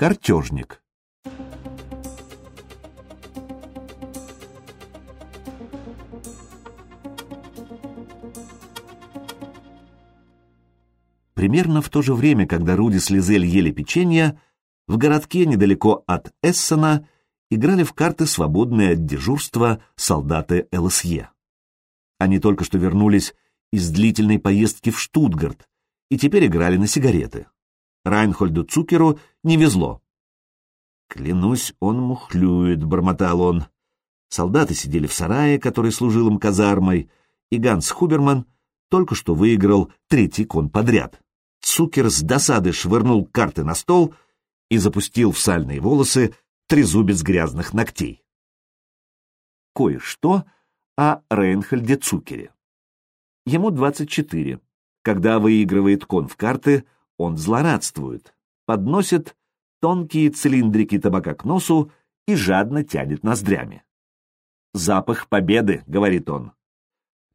Картежник. Примерно в то же время, когда Руди с Лизель ели печенье, в городке недалеко от Эссена играли в карты свободные от дежурства солдаты ЛСЕ. Они только что вернулись из длительной поездки в Штутгарт и теперь играли на сигареты. Райнхольду Цукеру не везло. «Клянусь, он мухлюет», — бормотал он. Солдаты сидели в сарае, который служил им казармой, и Ганс Хуберман только что выиграл третий кон подряд. Цукер с досады швырнул карты на стол и запустил в сальные волосы трезубец грязных ногтей. Кое-что о Рейнхольде Цукере. Ему 24. Когда выигрывает кон в карты, он злорадствует, подносит тонкие цилиндрики табака к носу и жадно тянет ноздрями. «Запах победы», — говорит он.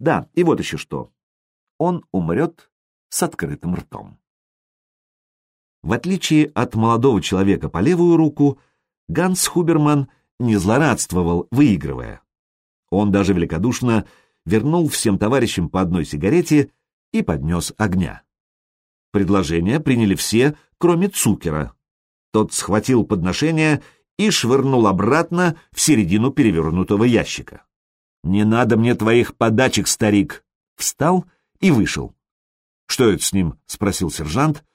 Да, и вот еще что. Он умрет с открытым ртом. В отличие от молодого человека по левую руку, Ганс Хуберман не злорадствовал, выигрывая. Он даже великодушно вернул всем товарищам по одной сигарете и поднес огня. Предложение приняли все, кроме Цукера. Тот схватил подношение и швырнул обратно в середину перевернутого ящика. «Не надо мне твоих подачек, старик!» Встал и вышел. «Что это с ним?» — спросил сержант,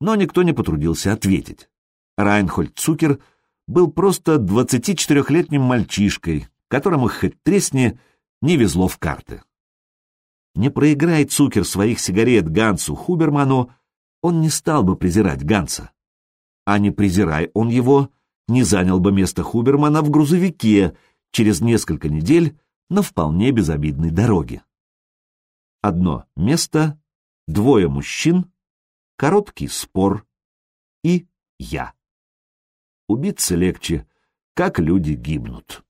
но никто не потрудился ответить. Райнхольд Цукер был просто 24-летним мальчишкой, которому хоть тресни не везло в карты. Не проиграй Цукер своих сигарет Гансу Хуберману, он не стал бы презирать Ганса. А не презирай он его, не занял бы место Хубермана в грузовике через несколько недель на вполне безобидной дороге. Одно место, двое мужчин, короткий спор и я. Убиться легче, как люди гибнут.